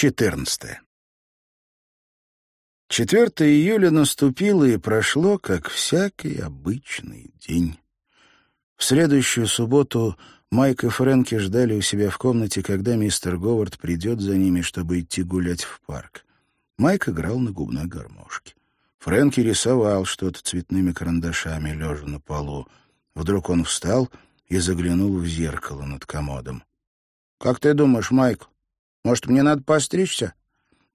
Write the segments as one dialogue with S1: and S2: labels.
S1: 14. 4 июля наступило и прошло, как всякий обычный день. В следующую субботу Майк и Фрэнки ждали у себя в комнате, когда мистер Говард придет за ними, чтобы идти гулять в парк. Майк играл на губной гармошке. Фрэнки рисовал что-то цветными карандашами, лежа на полу. Вдруг он встал и заглянул в зеркало над комодом. «Как ты думаешь, Майк, может, мне надо постричься?»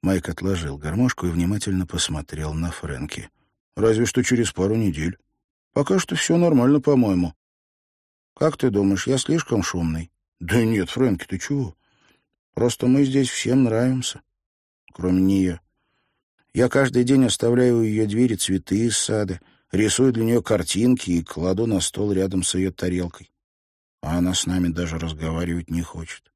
S1: Майк отложил гармошку и внимательно посмотрел на Фрэнки. «Разве что через пару недель. Пока что все нормально, по-моему». «Как ты думаешь, я слишком шумный?» «Да нет, Фрэнки, ты чего? Просто мы здесь всем нравимся, кроме нее. Я каждый день оставляю у ее двери цветы из сада, рисую для нее картинки и кладу на стол рядом с ее тарелкой. А она с нами даже разговаривать не хочет.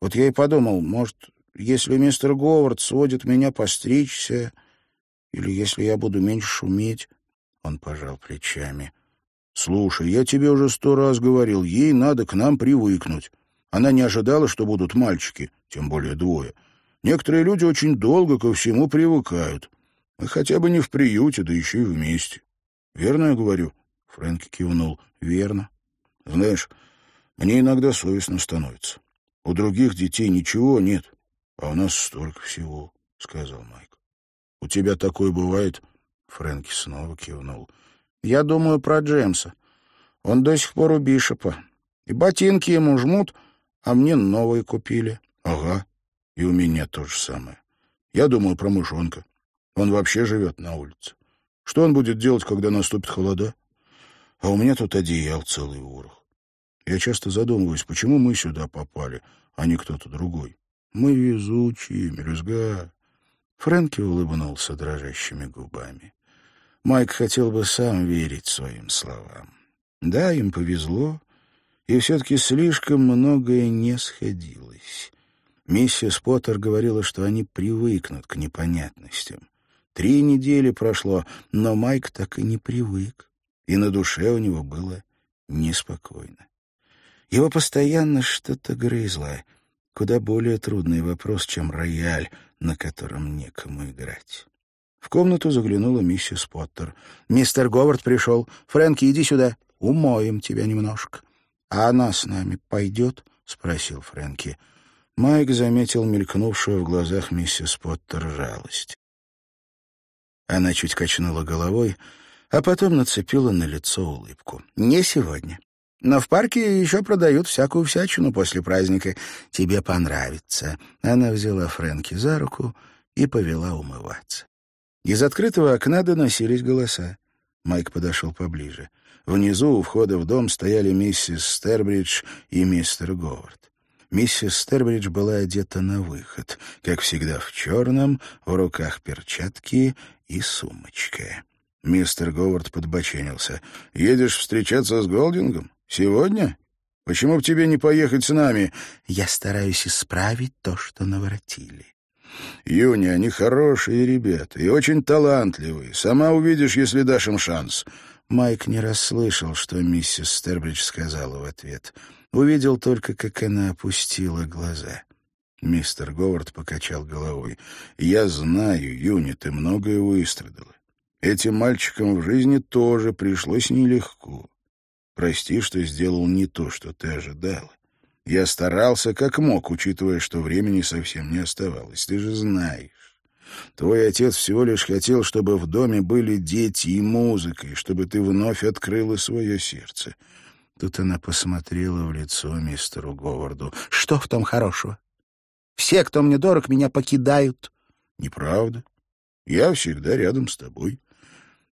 S1: Вот я и подумал, может, если мистер Говард сводит меня постричься, или если я буду меньше шуметь...» Он пожал плечами. «Слушай, я тебе уже сто раз говорил, ей надо к нам привыкнуть. Она не ожидала, что будут мальчики, тем более двое. Некоторые люди очень долго ко всему привыкают. Мы хотя бы не в приюте, да еще и вместе. Верно я говорю?» Фрэнки кивнул. «Верно. Знаешь, мне иногда совестно становится. У других детей ничего нет, а у нас столько всего, — сказал Майк. — У тебя такое бывает? Фрэнки снова кивнул. — Я думаю про Джеймса. Он до сих пор у Бишопа. И ботинки ему жмут, а мне новые купили. — Ага, и у меня то же самое. Я думаю про мышонка. Он вообще живет на улице. Что он будет делать, когда наступит холода? А у меня тут одеял целый ворох. Я часто задумываюсь, почему мы сюда попали, а не кто-то другой. Мы везучие, мелюзга. Фрэнки улыбнулся дрожащими губами. Майк хотел бы сам верить своим словам. Да, им повезло, и все-таки слишком многое не сходилось. Миссис Поттер говорила, что они привыкнут к непонятностям. Три недели прошло, но Майк так и не привык, и на душе у него было неспокойно. Его постоянно что-то грызло. Куда более трудный вопрос, чем рояль, на котором некому играть. В комнату заглянула миссис Поттер. «Мистер Говард пришел. Фрэнки, иди сюда. Умоем тебя немножко». «А она с нами пойдет?» — спросил Фрэнки. Майк заметил мелькнувшую в глазах миссис Поттер жалость. Она чуть качнула головой, а потом нацепила на лицо улыбку. «Не сегодня. Но в парке еще продают всякую всячину после праздника. Тебе понравится». Она взяла Фрэнки за руку и повела умываться. Из открытого окна доносились голоса. Майк подошел поближе. Внизу, у входа в дом, стояли миссис Стербридж и мистер Говард. Миссис Стербридж была одета на выход, как всегда в черном, в руках перчатки и сумочка. Мистер Говард подбоченился. «Едешь встречаться с Голдингом? Сегодня? Почему бы тебе не поехать с нами? Я стараюсь исправить то, что наворотили. Юни, они хорошие ребята и очень талантливые. Сама увидишь, если дашь им шанс. Майк не расслышал, что миссис Стербридж сказала в ответ. Увидел только, как она опустила глаза. Мистер Говард покачал головой. «Я знаю, Юни, ты многое выстрадала. Этим мальчикам в жизни тоже пришлось нелегко. Прости, что сделал не то, что ты ожидала. Я старался как мог, учитывая, что времени совсем не оставалось. Ты же знаешь. Твой отец всего лишь хотел, чтобы в доме были дети и музыка, и чтобы ты вновь открыла свое сердце. Тут она посмотрела в лицо мистеру Говарду. «Что в том хорошего? Все, кто мне дорог, меня покидают». «Неправда. Я всегда рядом с тобой.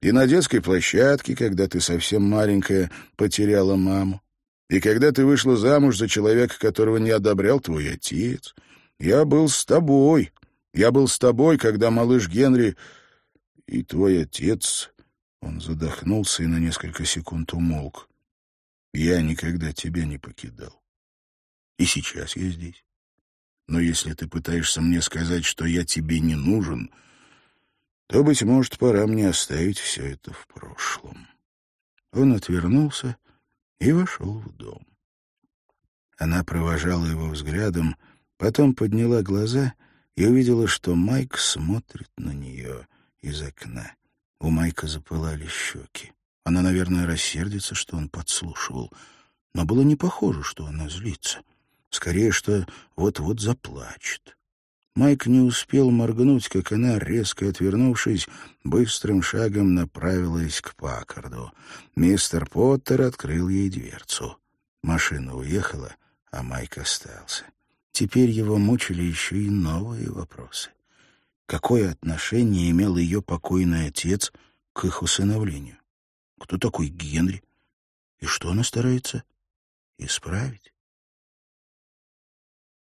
S1: И на детской площадке, когда ты совсем маленькая, потеряла маму. И когда ты вышла замуж за человека, которого не одобрял твой отец. Я был с тобой. Я был с тобой, когда малыш Генри и твой отец...» Он задохнулся и на несколько секунд умолк. «Я никогда тебя не покидал. И сейчас я здесь. Но если ты пытаешься мне сказать, что я тебе не нужен, то, быть может, пора мне оставить все это в прошлом. Он отвернулся и вошел в дом. Она провожала его взглядом, потом подняла глаза и увидела, что Майк смотрит на нее из окна. У Майка запылали щеки. Она, наверное, рассердится, что он подслушивал. Но было не похоже, что она злится. Скорее, что вот-вот заплачет. Майк не успел моргнуть, как она, резко отвернувшись, быстрым шагом направилась к Паккарду. Мистер Поттер открыл ей дверцу. Машина уехала, а Майк остался. Теперь его мучили еще и новые вопросы. Какое отношение имел ее покойный отец к их усыновлению? Кто такой Генри? И что она старается исправить?